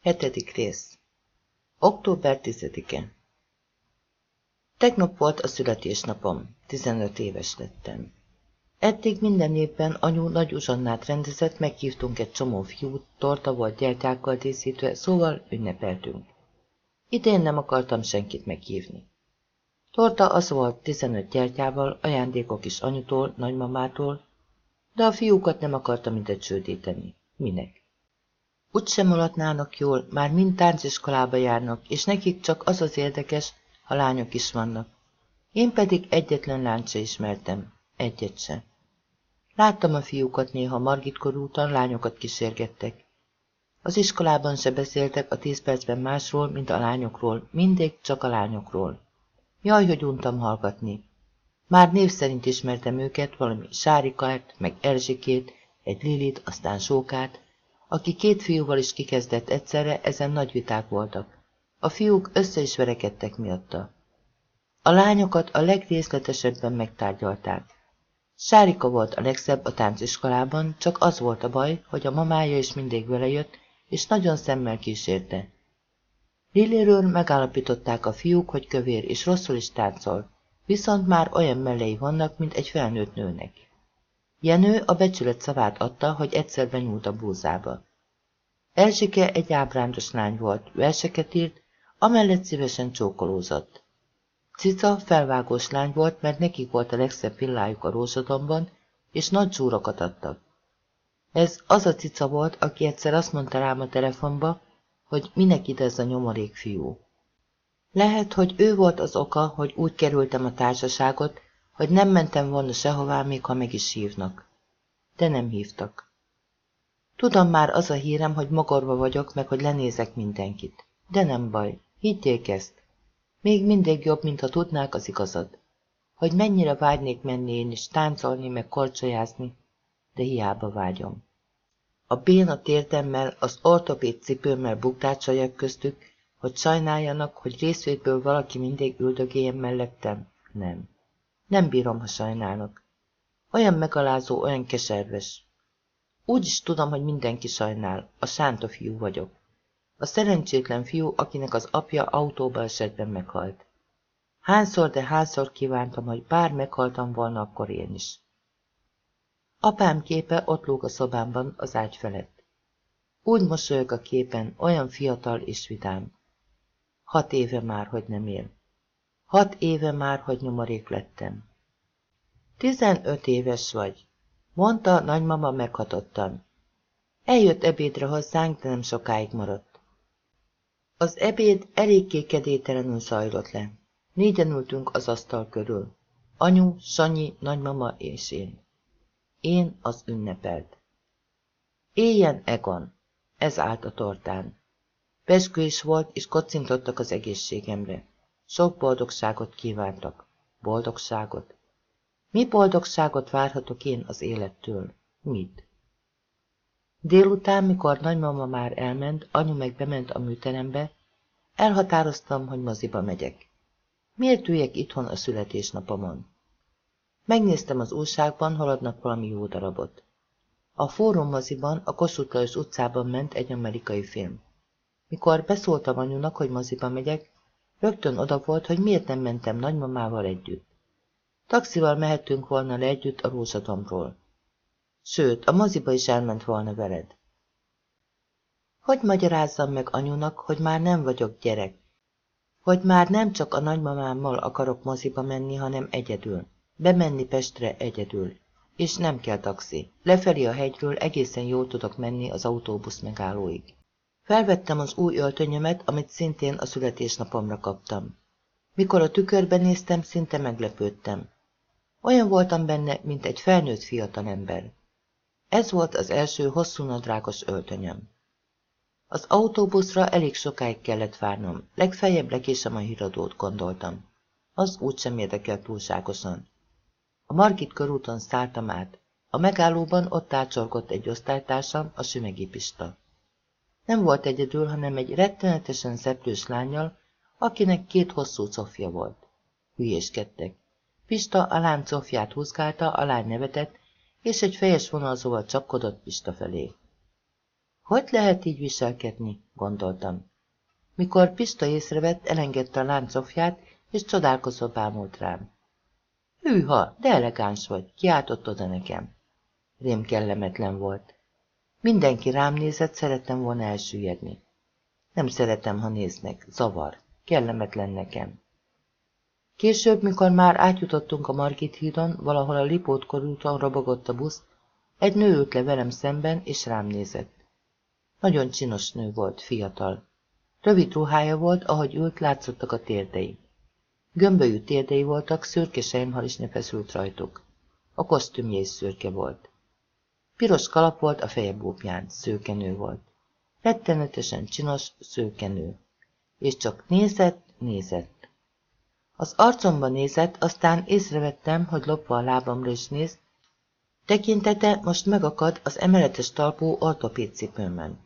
Hetedik rész Október 10-e Tegnap volt a születésnapom, 15 éves lettem. Eddig minden évben anyu nagy uzsannát rendezett, meghívtunk egy csomó fiút, torta volt gyertyákkal díszítve, szóval ünnepeltünk. Idén nem akartam senkit meghívni. Torta az volt 15 gyertyával, ajándékok is anyutól, nagymamától, de a fiúkat nem akartam mindet csődíteni. Minek? Úgysem alatnának jól, már mind tánciskolába járnak, és nekik csak az az érdekes, ha lányok is vannak. Én pedig egyetlen lányt ismertem, egyet se. Láttam a fiúkat néha Margit korúton, lányokat kísérgettek. Az iskolában se beszéltek a tíz percben másról, mint a lányokról, mindig csak a lányokról. Jaj, hogy untam hallgatni. Már név szerint ismertem őket, valami Sárikát, meg Erzsikét, egy Lilit, aztán Sókát, aki két fiúval is kikezdett egyszerre, ezen nagy viták voltak. A fiúk össze is verekedtek miatta. A lányokat a legrészletesebben megtárgyalták. Sárika volt a legszebb a tánciskolában, csak az volt a baj, hogy a mamája is mindig vele jött, és nagyon szemmel kísérte. Liliről megállapították a fiúk, hogy kövér és rosszul is táncol, viszont már olyan mellei vannak, mint egy felnőtt nőnek. Jenő a becsület szavát adta, hogy egyszer benyúlt a búzába. Erzsike egy ábrándos lány volt, verseket írt, amellett szívesen csókolózott. Cica felvágós lány volt, mert nekik volt a legszebb pillájuk a rózsadomban, és nagy csúrokat adtak. Ez az a cica volt, aki egyszer azt mondta rám a telefonba, hogy minek ide ez a nyomorék fiú. Lehet, hogy ő volt az oka, hogy úgy kerültem a társaságot, hogy nem mentem volna sehová, még ha meg is hívnak. De nem hívtak. Tudom már az a hírem, hogy mogorva vagyok, meg hogy lenézek mindenkit. De nem baj, higgyék ezt. Még mindig jobb, mintha tudnák az igazad. Hogy mennyire vágynék menni én is, táncolni, meg korcsolyázni, de hiába vágyom. A béna térdemmel, az ortopéd cipőmmel bukdácsoljak köztük, hogy sajnáljanak, hogy részvétből valaki mindig üldögéljen mellettem? Nem. Nem bírom, ha sajnálnak. Olyan megalázó, olyan keserves. Úgy is tudom, hogy mindenki sajnál. A sánta fiú vagyok. A szerencsétlen fiú, akinek az apja autóba esetben meghalt. Hányszor, de hányszor kívántam, hogy bár meghaltam volna, akkor én is. Apám képe ott lóg a szobámban, az ágy felett. Úgy mosolyog a képen, olyan fiatal és vidám. Hat éve már, hogy nem él. Hat éve már, hogy nyomorék lettem. Tizenöt éves vagy, mondta nagymama meghatottan. Eljött ebédre hozzánk, de nem sokáig maradt. Az ebéd eléggé kedételenül zajlott le. Négyen ültünk az asztal körül. Anyu, Sanyi, nagymama és én. Én az ünnepelt. Éljen Egon! Ez állt a tortán. Peskő is volt, és kocintottak az egészségemre. Sok boldogságot kívántak. Boldogságot. Mi boldogságot várhatok én az élettől? Mit? Délután, mikor nagymama már elment, anyu meg bement a műterembe, elhatároztam, hogy moziba megyek. Miért üljek itthon a születésnapomon? Megnéztem az újságban, haladnak valami jó darabot. A fórum moziban, a Kossuth utcában ment egy amerikai film. Mikor beszóltam anyunak, hogy moziba megyek, rögtön oda volt, hogy miért nem mentem nagymamával együtt. Taxival mehettünk volna le együtt a rózsadomról. Sőt, a moziba is elment volna veled. Hogy magyarázzam meg anyunak, hogy már nem vagyok gyerek? Hogy már nem csak a nagymamámmal akarok moziba menni, hanem egyedül. Bemenni Pestre egyedül. És nem kell taxi. Lefelé a hegyről egészen jól tudok menni az autóbusz megállóig. Felvettem az új öltönyömet, amit szintén a születésnapomra kaptam. Mikor a tükörbe néztem, szinte meglepődtem. Olyan voltam benne, mint egy felnőtt fiatalember. Ez volt az első hosszú nadrágos öltönyöm. Az autóbuszra elég sokáig kellett várnom, legfeljebb lekésem a híradót, gondoltam. Az úgysem érdekel túlságosan. A Margit körúton szálltam át. A megállóban ott ácsorgott egy osztálytársam, a sümegi Pista. Nem volt egyedül, hanem egy rettenetesen szeplős lányjal, akinek két hosszú cofja volt. Hülyéskedtek. Pista a láng cofját húzgálta, a lány nevetett, és egy fejes vonalzóval csapkodott Pista felé. Hogy lehet így viselkedni, gondoltam. Mikor Pista észrevett, elengedte a láncofját, és csodálkozva bámult rám. Hűha, de elegáns vagy, kiáltott oda nekem. Rém kellemetlen volt. Mindenki rám nézett, szerettem volna elsüllyedni. Nem szeretem, ha néznek, zavar, kellemetlen nekem. Később, mikor már átjutottunk a Margit hídon, valahol a Lipót körúton robogott a busz, egy nő ült le velem szemben, és rám nézett. Nagyon csinos nő volt, fiatal. Rövid ruhája volt, ahogy ült, látszottak a térdei. Gömbölyű térdei voltak, szürke sejmharisnya feszült rajtuk. A kosztümje is szürke volt. Piros kalap volt a feje búbján, szőkenő volt. Rettenetesen csinos, szőkenő. És csak nézett, nézett. Az arcomba nézett, aztán észrevettem, hogy lopva a lábamra is néz, tekintete most megakad az emeletes talpú ortopédcipőmön.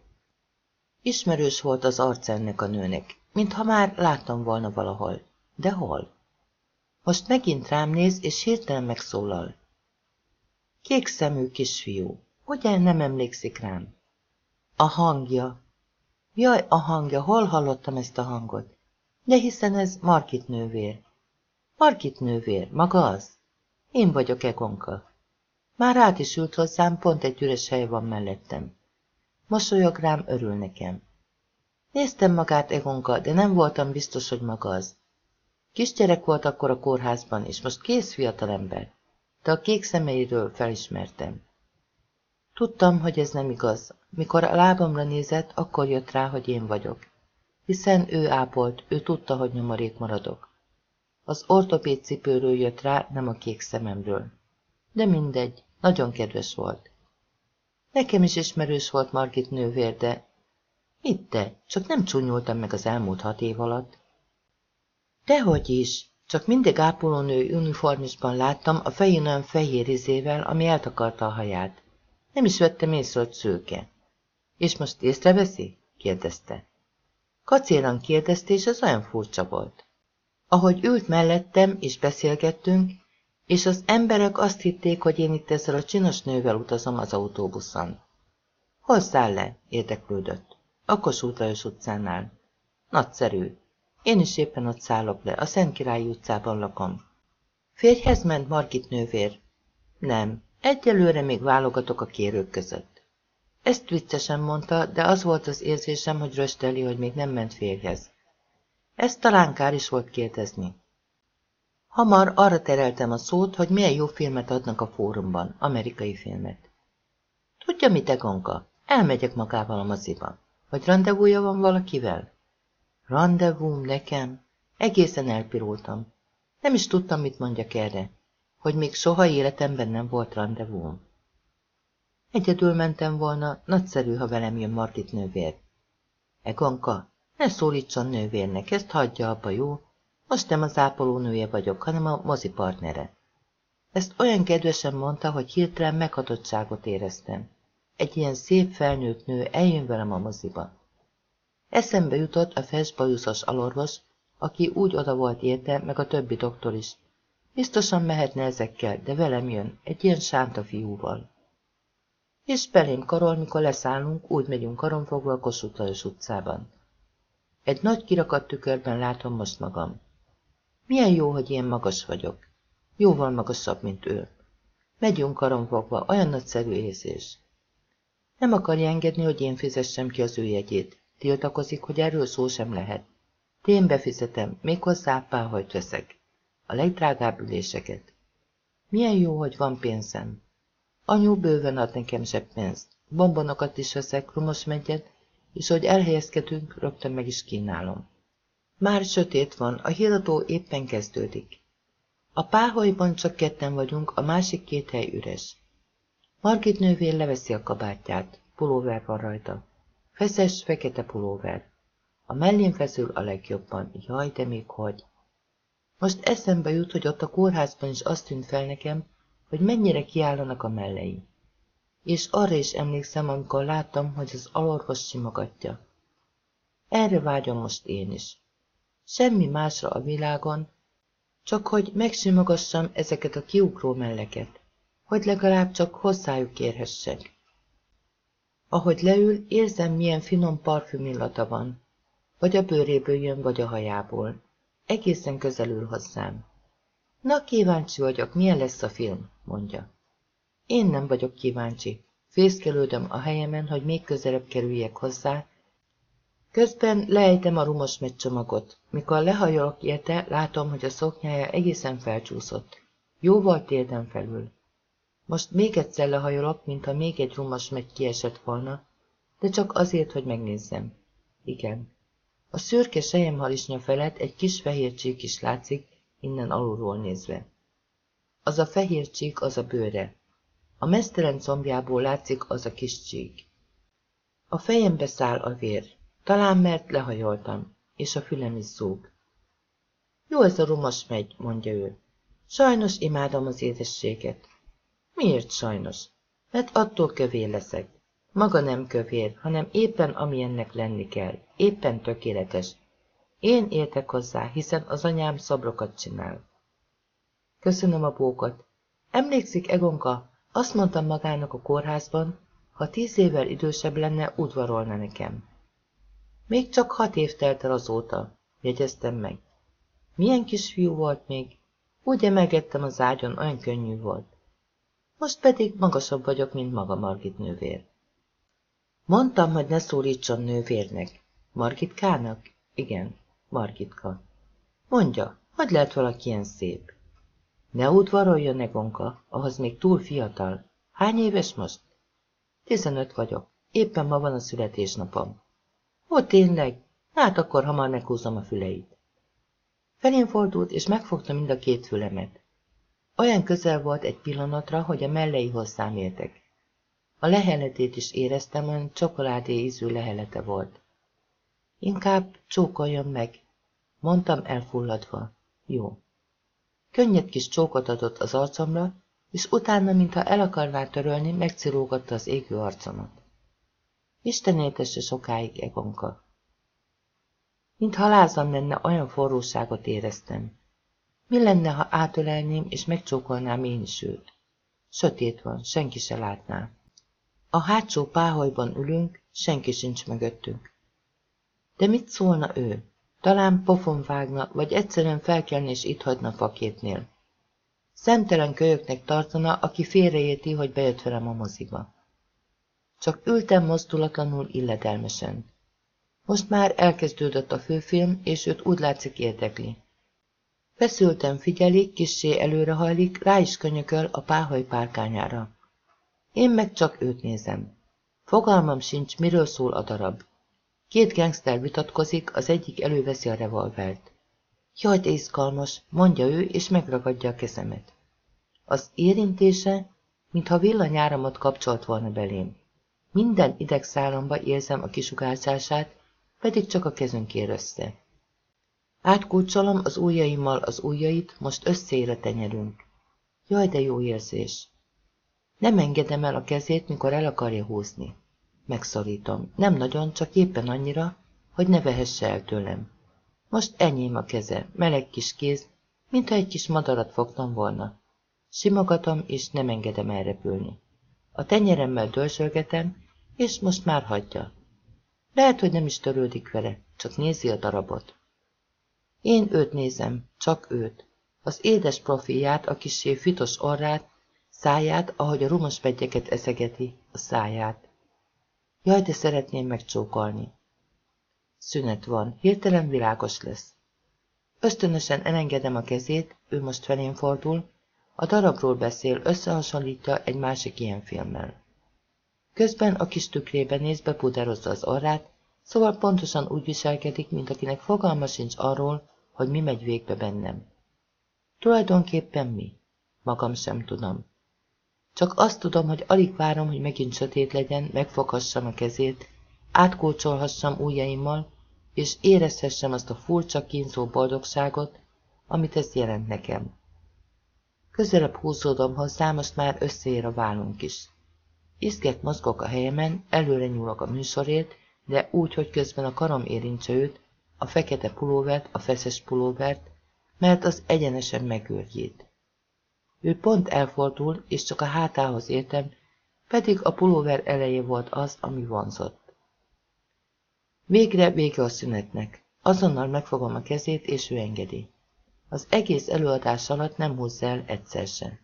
Ismerős volt az arc ennek a nőnek, mintha már láttam volna valahol. De hol? Most megint rám néz, és hirtelen megszólal. Kék szemű kisfiú, ugye nem emlékszik rám? A hangja. Jaj, a hangja, hol hallottam ezt a hangot? De hiszen ez Markit nővér. Markit nővér, maga az? Én vagyok Egonka. Már át is ült hozzám, pont egy üres hely van mellettem. Mosolyog rám, örül nekem. Néztem magát Egonka, de nem voltam biztos, hogy maga az. Kisgyerek volt akkor a kórházban, és most kész fiatalember, de a kék szemeiről felismertem. Tudtam, hogy ez nem igaz. Mikor a lábamra nézett, akkor jött rá, hogy én vagyok. Hiszen ő ápolt, ő tudta, hogy nyomorék maradok. Az ortopéd cipőről jött rá, nem a kék szememről. De mindegy, nagyon kedves volt. Nekem is ismerős volt Margit nővér, de... Mit te? Csak nem csúnyultam meg az elmúlt hat év alatt. Dehogy is, csak mindig ápolónő uniformisban láttam a fején olyan fehér izével, ami eltakarta a haját. Nem is vettem észre, hogy szőke. És most észreveszi? kérdezte. Kacéran kérdezte, és ez olyan furcsa volt. Ahogy ült mellettem, és beszélgettünk, és az emberek azt hitték, hogy én itt ezzel a csinos nővel utazom az autóbuszon. Hol száll le? érdeklődött. A Kossuth Lajos utcánál. Nagyszerű. Én is éppen ott szállok le, a Szent Királyi utcában lakom. Férjhez ment Margit nővér? Nem, egyelőre még válogatok a kérők között. Ezt viccesen mondta, de az volt az érzésem, hogy rösteli, hogy még nem ment férjhez. Ezt talán kár is volt kérdezni. Hamar arra tereltem a szót, hogy milyen jó filmet adnak a fórumban, amerikai filmet. Tudja mit, Egonka? Elmegyek magával a moziba. Vagy rendezvúja van valakivel? Rendezvúm nekem? Egészen elpirultam. Nem is tudtam, mit mondjak erre, hogy még soha életemben nem volt rendezvúm. Egyedül mentem volna, nagyszerű, ha velem jön Margit nővér. Egonka, ne szólítson nővérnek, ezt hagyja abba, jó? Most nem az ápolónője vagyok, hanem a mozi partnere. Ezt olyan kedvesen mondta, hogy hirtelen meghatottságot éreztem. Egy ilyen szép felnőtt nő eljön velem a moziba. Eszembe jutott a festbajuszos alorvos, aki úgy oda volt érte, meg a többi doktor is. Biztosan mehetne ezekkel, de velem jön, egy ilyen sánta fiúval. És belém karol, mikor leszállunk, úgy megyünk karonfogva a Kossuth utcában. Egy nagy kirakat tükörben látom most magam. Milyen jó, hogy ilyen magas vagyok. Jóval magasabb, mint ő. Megyünk karonfogva, olyan nagyszerű érzés. Nem akarja engedni, hogy én fizessem ki az ő jegyét. Tiltakozik, hogy erről szó sem lehet. Én befizetem, méghozzá páhajt veszek. A legdrágább üléseket. Milyen jó, hogy van pénzem. Anyu bőven ad nekem zseppénzt. Bombonokat is veszek, rumos megyet, és hogy elhelyezkedünk, rögtön meg is kínálom. Már sötét van, a híradó éppen kezdődik. A páholyban csak ketten vagyunk, a másik két hely üres. Margit nővér leveszi a kabátját, pulóver van rajta. Feszes, fekete pulóver. A mellén feszül a legjobban, jaj, de még hogy. Most eszembe jut, hogy ott a kórházban is azt tűnt fel nekem, hogy mennyire kiállanak a mellei. És arra is emlékszem, amikor láttam, hogy az alorvos simogatja. Erre vágyom most én is. Semmi másra a világon, csak hogy megsimogassam ezeket a kiugró melleket, hogy legalább csak hozzájuk érhessek. Ahogy leül, érzem, milyen finom parfüm illata van. Vagy a bőréből jön, vagy a hajából. Egészen közelül hozzám. Na, kíváncsi vagyok, milyen lesz a film, mondja. Én nem vagyok kíváncsi. Fészkelődöm a helyemen, hogy még közelebb kerüljek hozzá. Közben leejtem a rumos csomagot. Mikor lehajolok érte, látom, hogy a szoknyája egészen felcsúszott. Jóval térden felül. Most még egyszer lehajolok, mintha még egy rumos megy kiesett volna, de csak azért, hogy megnézzem. Igen. A szürke sejemhalisnya felett egy kis fehér csík is látszik, innen alulról nézve. Az a fehér csík az a bőre. A mesztelen combjából látszik az a kis csík. A fejembe száll a vér. Talán mert lehajoltam, és a fülem is zúg. Jó ez a rumos megy, mondja ő. Sajnos imádom az édességet. Miért sajnos? Mert attól kövér leszek. Maga nem kövér, hanem éppen amilyennek lenni kell. Éppen tökéletes. Én értek hozzá, hiszen az anyám szabrokat csinál. Köszönöm a bókot. Emlékszik, Egonka, azt mondtam magának a kórházban, ha tíz évvel idősebb lenne, udvarolna nekem. Még csak hat év telt el azóta, jegyeztem meg. Milyen kis fiú volt még? Úgy emelgettem az ágyon, olyan könnyű volt. Most pedig magasabb vagyok, mint maga Margit nővér. Mondtam, hogy ne szólítson nővérnek. Margitkának? Igen, Margitka. Mondja, hogy lehet valaki ilyen szép? Ne udvaroljon, Negonka, ahhoz még túl fiatal. Hány éves most? Tizenöt vagyok. Éppen ma van a születésnapom. Ó, tényleg? Hát akkor hamar meghúzom a füleit. Felén fordult, és megfogta mind a két fülemet. Olyan közel volt egy pillanatra, hogy a melleihoz száméltek. A leheletét is éreztem, olyan csokoládé ízű lehelete volt. Inkább csókoljon meg, mondtam elfulladva. Jó. Könnyed kis csókot adott az arcomra, és utána, mintha el akarná törölni, megcirógatta az égő arcomat. Isten éltesse sokáig, Egonka. Mintha lázam lenne, olyan forróságot éreztem. Mi lenne, ha átölelném, és megcsókolnám én is őt? Sötét van, senki se látná. A hátsó páholyban ülünk, senki sincs mögöttünk. De mit szólna ő? Talán pofon vágna, vagy egyszerűen felkelni és itt hagyna faképnél. Szemtelen kölyöknek tartana, aki félreérti, hogy bejött velem a moziba. Csak ültem mozdulatlanul illedelmesen. Most már elkezdődött a főfilm, és őt úgy látszik érdekli. Feszülten figyelik, kissé előrehajlik, rá is könyököl a páhaj párkányára. Én meg csak őt nézem. Fogalmam sincs, miről szól a darab. Két gangster vitatkozik, az egyik előveszi a revolvert. Jaj, de izgalmas, mondja ő, és megragadja a kezemet. Az érintése, mintha villanyáramot kapcsolt volna belém. Minden idegszálamba érzem a kisugárzását, pedig csak a kezünk ér össze. Átkulcsolom az ujjaimmal az ujjait, most összeére tenyerünk. Jaj, de jó érzés. Nem engedem el a kezét, mikor el akarja húzni. Megszorítom. Nem nagyon, csak éppen annyira, hogy ne vehesse el tőlem. Most enyém a keze, meleg kis kéz, mintha egy kis madarat fogtam volna. Simogatom, és nem engedem elrepülni. A tenyeremmel dörzsölgetem, és most már hagyja. Lehet, hogy nem is törődik vele, csak nézi a darabot. Én őt nézem, csak őt. Az édes profilját, a kisé fitos orrát, száját, ahogy a rumos pegyeket eszegeti, a száját. Jaj, de szeretném megcsókolni. Szünet van, hirtelen világos lesz. Ösztönösen elengedem a kezét, ő most felén fordul, a darabról beszél, összehasonlítja egy másik ilyen filmmel. Közben a kis tükrébe néz, bepuderozza az orrát, szóval pontosan úgy viselkedik, mint akinek fogalma sincs arról, hogy mi megy végbe bennem. Tulajdonképpen mi? Magam sem tudom. Csak azt tudom, hogy alig várom, hogy megint sötét legyen, megfoghassam a kezét, átkócsolhassam ujjaimmal, és érezhessem azt a furcsa, kínzó boldogságot, amit ez jelent nekem. Közelebb húzódom hozzá, most már összeér a vállunk is. Iszget mozgok a helyemen, előre nyúlok a műsorért, de úgy, hogy közben a karom érintse őt, a fekete pulóvert, a feszes pulóvert, mert az egyenesen megőrjét. Ő pont elfordul, és csak a hátához értem, pedig a pulóver eleje volt az, ami vonzott. Végre vége a szünetnek. Azonnal megfogom a kezét, és ő engedi. Az egész előadás alatt nem húzza el egyszer sem.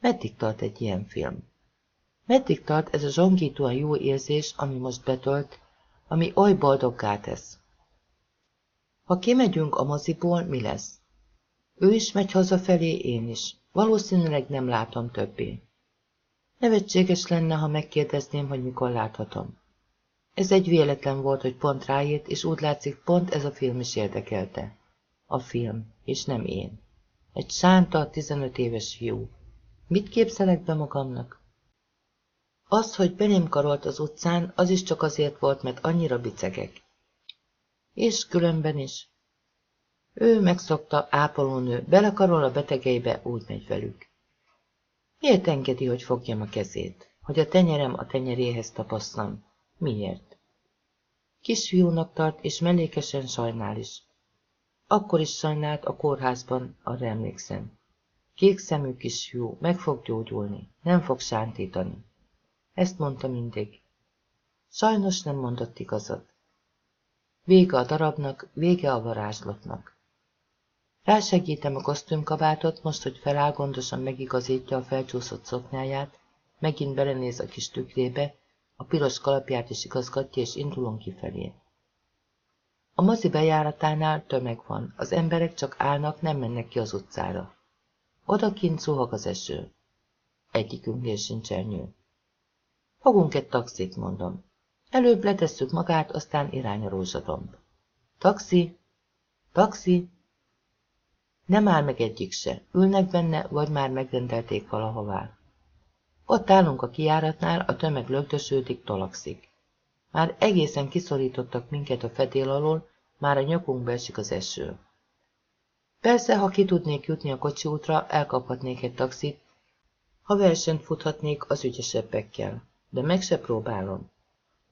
Meddig tart egy ilyen film? Meddig tart ez a zsongítóan jó érzés, ami most betölt, ami oly boldoggá tesz? Ha kimegyünk a moziból, mi lesz? Ő is megy hazafelé, én is. Valószínűleg nem látom többé. Nevetséges lenne, ha megkérdezném, hogy mikor láthatom. Ez egy véletlen volt, hogy pont ráért, és úgy látszik, pont ez a film is érdekelte. A film, és nem én. Egy sánta, 15 éves fiú. Mit képzelek be magamnak? Az, hogy belém karolt az utcán, az is csak azért volt, mert annyira bicegek. És különben is. Ő megszokta, ápolónő, belekarol a betegeibe, úgy megy velük. Miért engedi, hogy fogjam a kezét? Hogy a tenyerem a tenyeréhez tapasszam? Miért? Kisfiúnak tart, és mellékesen sajnál is. Akkor is sajnált a kórházban, arra emlékszem. Kék szemű kisfiú, meg fog gyógyulni, nem fog sántítani. Ezt mondta mindig. Sajnos nem mondott igazat. Vége a darabnak, vége a varázslatnak. Rásegítem a kosztümkabátot, most, hogy feláll, gondosan megigazítja a felcsúszott szoknyáját, megint belenéz a kis tükrébe, a piros kalapját is igazgatja, és indulunk kifelé. A mozi bejáratánál tömeg van, az emberek csak állnak, nem mennek ki az utcára. Odakint zuhag az eső. Egyikünknél sincs elnyő. Fogunk egy taxit, mondom. Előbb letesszük magát, aztán irány a rózsadomb. Taxi! Taxi! Nem áll meg egyik se. Ülnek benne, vagy már megrendelték valahová. Ott állunk a kijáratnál, a tömeg lögdösődik, tolakszik. Már egészen kiszorítottak minket a fedél alól, már a nyakunkba esik az eső. Persze, ha ki tudnék jutni a kocsi útra, elkaphatnék egy taxit, ha versenyt futhatnék az ügyesebbekkel, de meg se próbálom.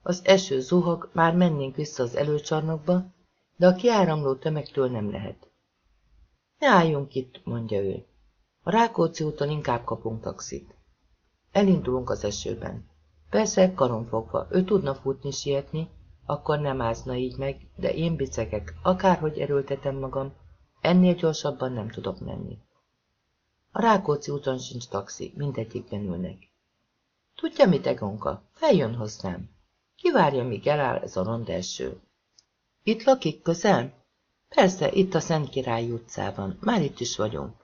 Az eső zuhog, már mennénk vissza az előcsarnokba, de a kiáramló tömegtől nem lehet. Ne álljunk itt, mondja ő. A Rákóczi úton inkább kapunk taxit. Elindulunk az esőben. Persze, fogva, ő tudna futni, sietni, akkor nem ázna így meg, de én bicegek, akárhogy erőltetem magam, ennél gyorsabban nem tudok menni. A Rákóczi úton sincs taxi, mindegyikben ülnek. Tudja mit, Egonka? Feljön hozzám. Kivárja, míg eláll ez a ronda eső. Itt lakik közel? Persze, itt a Szent Király utcában. Már itt is vagyunk.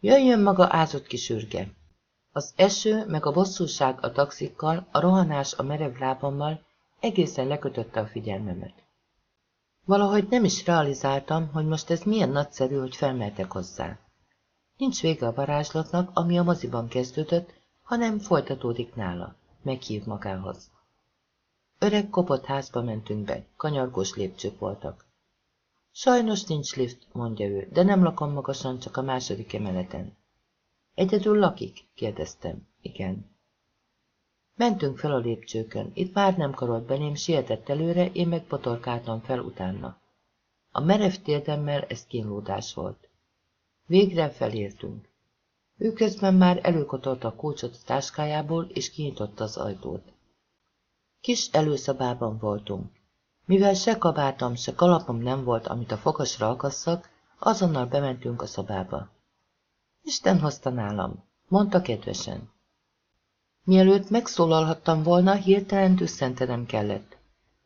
Jöjjön maga ázott kis ürge. Az eső, meg a bosszúság a taxikkal, a rohanás a merev lábammal egészen lekötötte a figyelmemet. Valahogy nem is realizáltam, hogy most ez milyen nagyszerű, hogy felmeltek hozzá. Nincs vége a varázslatnak, ami a moziban kezdődött, hanem folytatódik nála. Meghív magához. Öreg kopott házba mentünk be, kanyargós lépcsők voltak. Sajnos nincs lift, mondja ő, de nem lakom magasan, csak a második emeleten. Egyedül lakik? kérdeztem. Igen. Mentünk fel a lépcsőkön. Itt már nem karolt belém, sietett előre, én meg potorkáltam fel utána. A merev térdemmel ez kínlódás volt. Végre felértünk. Ő közben már előkotolta a kulcsot a táskájából, és kinyitotta az ajtót. Kis előszabában voltunk. Mivel se kabátom, se kalapom nem volt, amit a fogasra akasszak, azonnal bementünk a szobába. Isten hozta nálam, mondta kedvesen. Mielőtt megszólalhattam volna, hirtelen tüsszentenem kellett.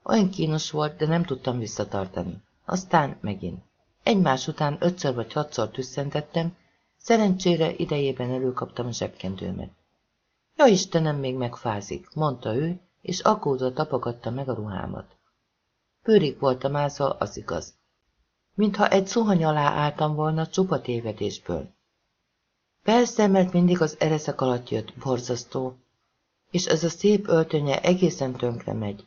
Olyan kínos volt, de nem tudtam visszatartani. Aztán megint. Egymás után ötször vagy hatszor tüsszentettem, szerencsére idejében előkaptam a zsebkendőmet. Ja Istenem, még megfázik, mondta ő, és aggódva tapogatta meg a ruhámat. Pőrik voltam ázva, az igaz. Mintha egy szuhany alá álltam volna csupa tévedésből. Persze, mert mindig az ereszek alatt jött, borzasztó, és ez a szép öltönye egészen tönkre megy.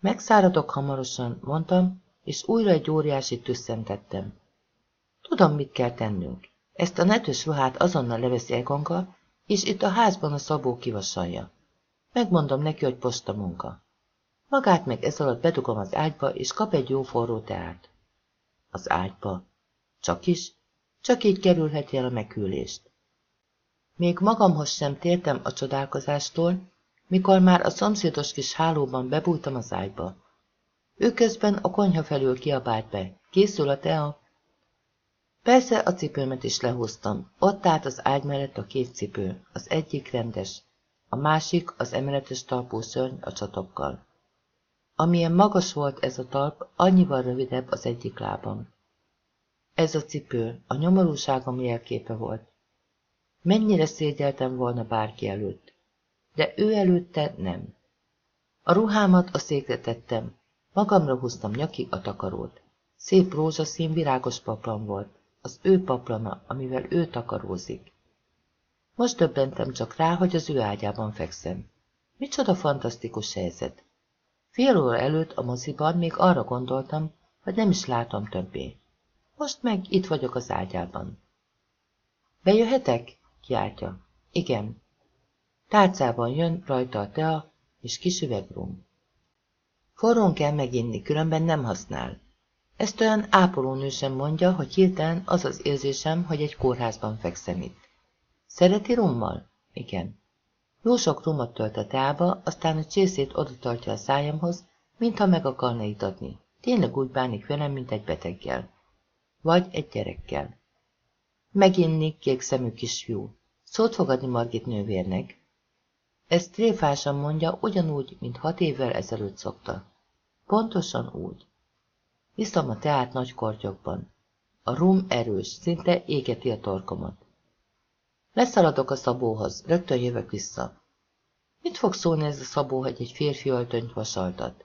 Megszáradok hamarosan, mondtam, és újra egy óriási tüsszentettem. Tudom, mit kell tennünk. Ezt a netös ruhát azonnal leveszi Egonka, és itt a házban a szabó kivasalja. Megmondom neki, hogy posta munka. Magát meg ez alatt bedugom az ágyba, és kap egy jó forró teát. Az ágyba. Csak is? Csak így kerülheti el a meghűlést. Még magamhoz sem tértem a csodálkozástól, mikor már a szomszédos kis hálóban bebújtam az ágyba. Ő a konyha felül kiabált be. Készül a tea? Persze a cipőmet is lehúztam. Ott állt az ágy mellett a két cipő, az egyik rendes, a másik az emeletes talpú szörny a csatokkal. Amilyen magas volt ez a talp, annyival rövidebb az egyik lábam. Ez a cipő a nyomorúságom jelképe volt. Mennyire szégyeltem volna bárki előtt, de ő előtte nem. A ruhámat a székre tettem, magamra húztam nyakig a takarót. Szép rózsaszín virágos paplan volt, az ő paplana, amivel ő takarózik. Most döbbentem csak rá, hogy az ő ágyában fekszem. Micsoda fantasztikus helyzet. Fél óra előtt a moziban még arra gondoltam, hogy nem is látom többé. Most meg itt vagyok az ágyában. Bejöhetek? kiáltja. Igen. Tárcában jön rajta a tea és kis üvegrum. Forrón kell meginni, különben nem használ. Ezt olyan ápolónő sem mondja, hogy hirtelen az az érzésem, hogy egy kórházban fekszem itt. Szereti rummal? Igen. Jó sok rumot tölt a teába, aztán a csészét oda tartja a szájamhoz, mintha meg akarna itatni. Tényleg úgy bánik velem, mint egy beteggel. Vagy egy gyerekkel. Meginni kék szemű kisfiú. Szót fogadni Margit nővérnek. Ezt tréfásan mondja, ugyanúgy, mint hat évvel ezelőtt szokta. Pontosan úgy. Iszom a teát nagy kortyokban. A rum erős, szinte égeti a torkomat. Leszaladok a szabóhoz, rögtön jövök vissza. Mit fog szólni ez a szabó, hogy egy férfi öltönyt vasaltat?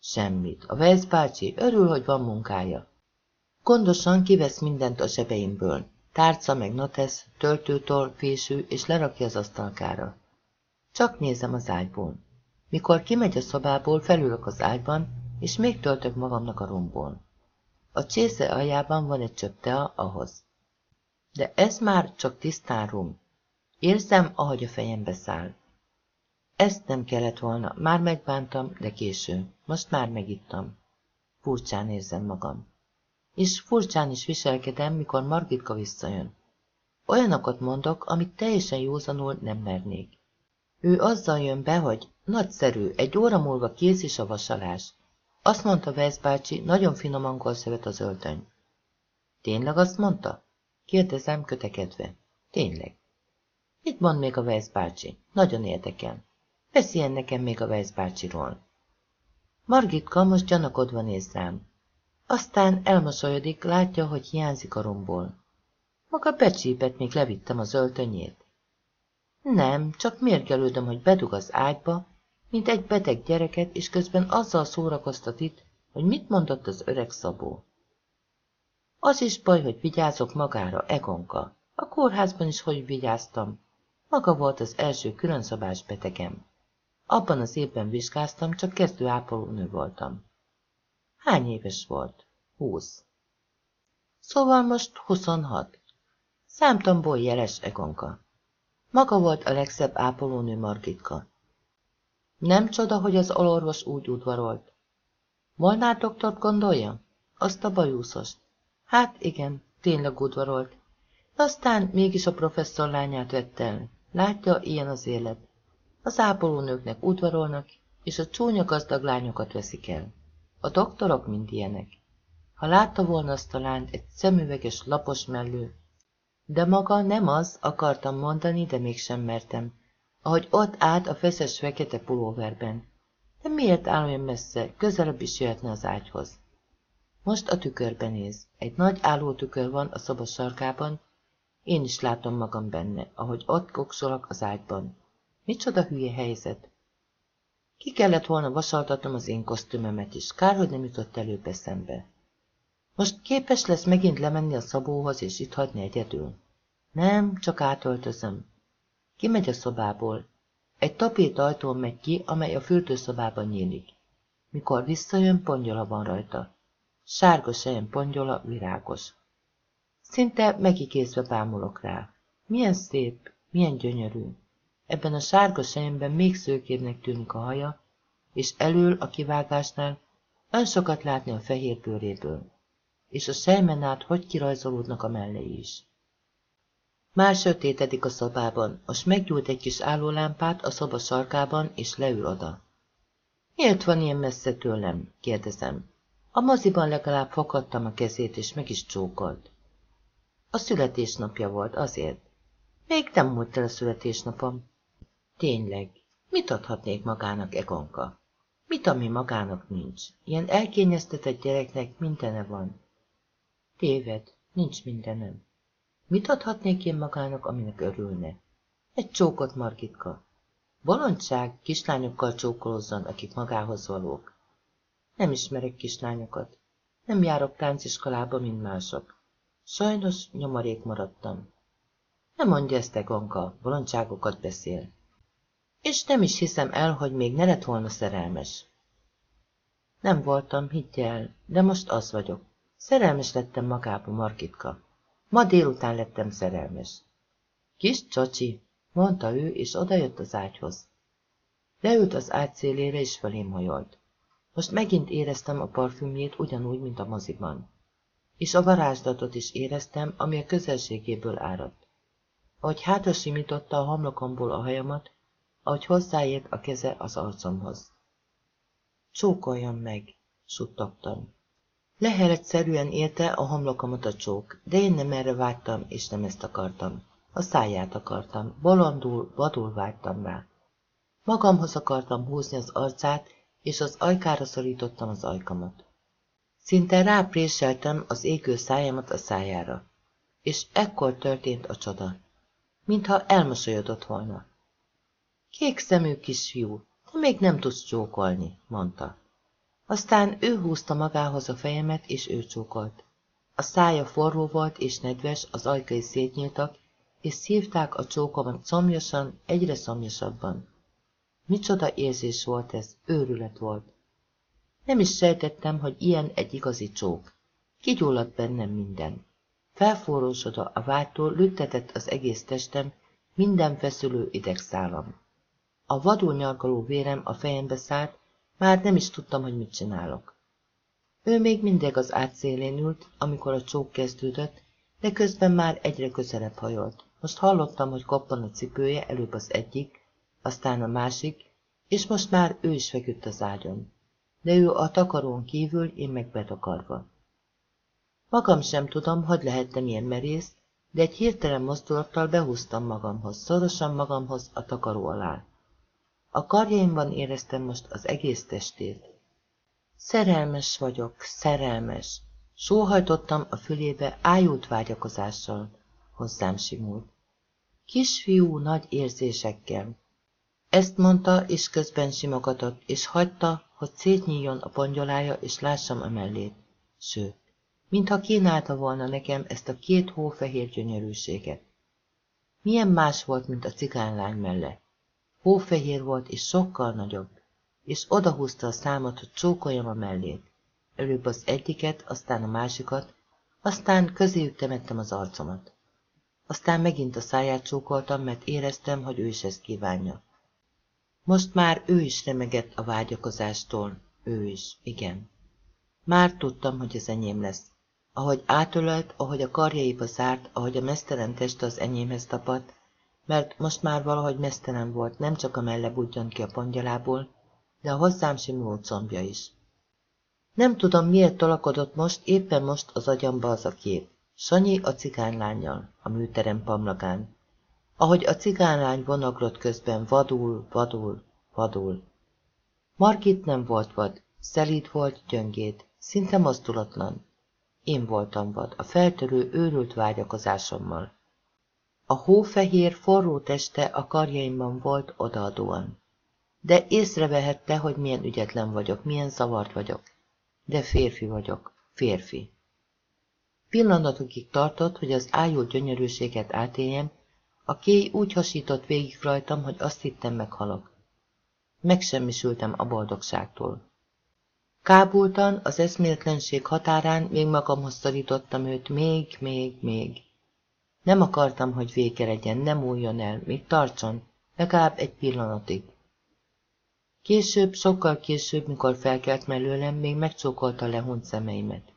Semmit. A Vesz bácsi örül, hogy van munkája. Gondosan kivesz mindent a zsebeimből. Tárca meg notesz, töltőtól, fésű, és lerakja az asztalkára. Csak nézem az ágyból. Mikor kimegy a szobából, felülök az ágyban, és még töltök magamnak a romból. A csésze aljában van egy csöpp tea ahhoz. De ez már csak tisztán rum. Érzem, ahogy a fejembe száll. Ezt nem kellett volna, már megbántam, de késő. Most már megittam. Furcsán érzem magam. És furcsán is viselkedem, mikor Margitka visszajön. Olyanokat mondok, amit teljesen józanul nem mernék. Ő azzal jön be, hogy nagyszerű, egy óra múlva kész is a vasalás. Azt mondta Vesz bácsi, nagyon finom angol szövet az öltöny. Tényleg azt mondta? Kérdezem kötekedve. Tényleg. Mit mond még a Vesz bácsi? Nagyon érdekel. Beszéljen nekem még a Vesz bácsiról. Margitka most gyanakodva néz rám. Aztán elmosolyodik, látja, hogy hiányzik a romból. Maga becsípett, még levittem az öltönyét. Nem, csak mérgelődöm, hogy bedug az ágyba, mint egy beteg gyereket, és közben azzal szórakoztat itt, hogy mit mondott az öreg Szabó. Az is baj, hogy vigyázok magára, Egonka. A kórházban is hogy vigyáztam. Maga volt az első különszabás betegem. Abban az évben vizsgáztam, csak kezdő ápolónő voltam. Hány éves volt? Húsz. Szóval most huszonhat. Számtomból jeles Egonka. Maga volt a legszebb ápolónő Margitka. Nem csoda, hogy az alorvos úgy udvarolt. Molnár doktort gondolja? Azt a bajúszost. Hát igen, tényleg udvarolt. De aztán mégis a professzor lányát vett el. Látja, ilyen az élet. Az ápolónőknek udvarolnak, és a csúnya gazdag lányokat veszik el. A doktorok mind ilyenek. Ha látta volna azt a lányt, egy szemüveges, lapos mellő. De maga nem az, akartam mondani, de mégsem mertem. Ahogy ott állt a feszes fekete pulóverben. De miért áll olyan messze, közelebb is jöhetne az ágyhoz. Most a tükörben néz. Egy nagy állótükör van a szoba sarkában. Én is látom magam benne, ahogy ott koksolok az ágyban. Micsoda hülye helyzet. Ki kellett volna vasaltatnom az én kosztümemet is, kár, hogy nem jutott előbb eszembe. Most képes lesz megint lemenni a szabóhoz és itt hagyni egyedül? Nem, csak átöltözöm. Kimegy a szobából. Egy tapét ajtón megy ki, amely a fürdőszobában nyílik. Mikor visszajön, pongyola van rajta. Sárga sejem pongyola, virágos. Szinte megikézve bámulok rá. Milyen szép, milyen gyönyörű. Ebben a sárga sejemben még szőkébbnek tűnik a haja, és elől a kivágásnál ön sokat látni a fehér bőréből, és a sejmen át hogy kirajzolódnak a mellei is. Már sötétedik a szobában, most meggyújt egy kis állólámpát a szoba sarkában, és leül oda. Miért van ilyen messze tőlem? kérdezem. A moziban legalább fogadtam a kezét, és meg is csókolt. A születésnapja volt, azért. Még nem múlt el a születésnapom. Tényleg, mit adhatnék magának Egonka? Mit, ami magának nincs? Ilyen elkényeztetett gyereknek mindene van. Téved, nincs mindenem. Mit adhatnék én magának, aminek örülne? Egy csókot, Margitka. Bolondság, kislányokkal csókolózzon, akik magához valók. Nem ismerek kislányokat. Nem járok tánciskolába, mint mások. Sajnos nyomarék maradtam. Nem mondja ezt, Egonka, bolondságokat beszél. És nem is hiszem el, hogy még ne lett volna szerelmes. Nem voltam, higgyel, de most az vagyok. Szerelmes lettem magába, Margitka. Ma délután lettem szerelmes. Kis csacsi, mondta ő, és odajött az ágyhoz. Leült az ágy szélére, és felém hajolt. Most megint éreztem a parfümjét ugyanúgy, mint a moziban. És a varázslatot is éreztem, ami a közelségéből áradt. Ahogy hátra simította a homlokomból a hajamat, ahogy hozzáért a keze az arcomhoz. Csókoljon meg, suttogtam. Leheletszerűen érte a homlokomat a csók, de én nem erre vágytam, és nem ezt akartam. A száját akartam, bolondul, vadul vágytam rá. Magamhoz akartam húzni az arcát, és az ajkára szorítottam az ajkamat. Szinte rápréseltem az égő szájamat a szájára, és ekkor történt a csoda, mintha elmosolyodott volna. Kék szemű kisfiú, te még nem tudsz csókolni, mondta. Aztán ő húzta magához a fejemet, és ő csókolt. A szája forró volt és nedves, az ajkai szétnyíltak, és szívták a csókomat szomjasan, egyre szomjasabban. Micsoda érzés volt ez, őrület volt. Nem is sejtettem, hogy ilyen egy igazi csók. Kigyulladt bennem minden. Felforrósodva a vágytól lüktetett az egész testem, minden feszülő idegszálam. A vadul nyargaló vérem a fejembe szállt, már nem is tudtam, hogy mit csinálok. Ő még mindig az átszélén ült, amikor a csók kezdődött, de közben már egyre közelebb hajolt. Most hallottam, hogy koppan a cipője, előbb az egyik, aztán a másik, és most már ő is feküdt az ágyon. De ő a takarón kívül, én meg betakarva. Magam sem tudom, hogy lehettem ilyen merész, de egy hirtelen mozdulattal behúztam magamhoz, szorosan magamhoz a takaró alá. A karjaimban éreztem most az egész testét. Szerelmes vagyok, szerelmes. Sóhajtottam a fülébe ájult vágyakozással. Hozzám simult. Kisfiú nagy érzésekkel. Ezt mondta, és közben simogatott, és hagyta, hogy szétnyíljon a pongyolája, és lássam a mellét. Sőt, mintha kínálta volna nekem ezt a két hófehér gyönyörűséget. Milyen más volt, mint a cigánylány mellett. Hófehér volt, és sokkal nagyobb, és odahúzta a számot, hogy csókoljam a mellét. Előbb az egyiket, aztán a másikat, aztán közéjük temettem az arcomat. Aztán megint a száját csókoltam, mert éreztem, hogy ő is ezt kívánja. Most már ő is remegett a vágyakozástól, ő is, igen. Már tudtam, hogy az enyém lesz. Ahogy átölelt, ahogy a karjaiba zárt, ahogy a mesztelen teste az enyémhez tapadt, mert most már valahogy mesztelen volt, nem csak a melle budjant ki a pongyalából, de a hozzám simuló combja is. Nem tudom, miért tolakodott most, éppen most az agyamba az a kép. Sanyi a cigánlányjal, a műterem pamlagán. Ahogy a cigánlány vonaglott közben vadul, vadul, vadul. Margit nem volt vad, szelíd volt, gyöngét, szinte mozdulatlan. Én voltam vad, a feltörő, őrült vágyakozásommal. A hófehér, forró teste a karjaimban volt odaadóan. De észrevehette, hogy milyen ügyetlen vagyok, milyen zavart vagyok. De férfi vagyok, férfi. Pillanatokig tartott, hogy az ájult gyönyörűséget átéljem, a kéj úgy hasított végig rajtam, hogy azt hittem meghalok. Megsemmisültem a boldogságtól. Kábultan, az eszméletlenség határán még magamhoz szorítottam őt, még, még, még. Nem akartam, hogy vége legyen, nem újjon el, még tartson, legalább egy pillanatig. Később, sokkal később, mikor felkelt mellőlem, még megcsókolta lehunt szemeimet.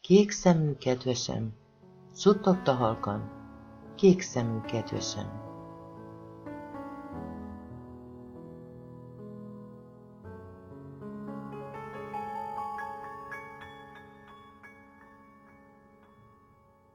Kék szemű kedvesem, suttogta halkan. Kék szemű kedvesem.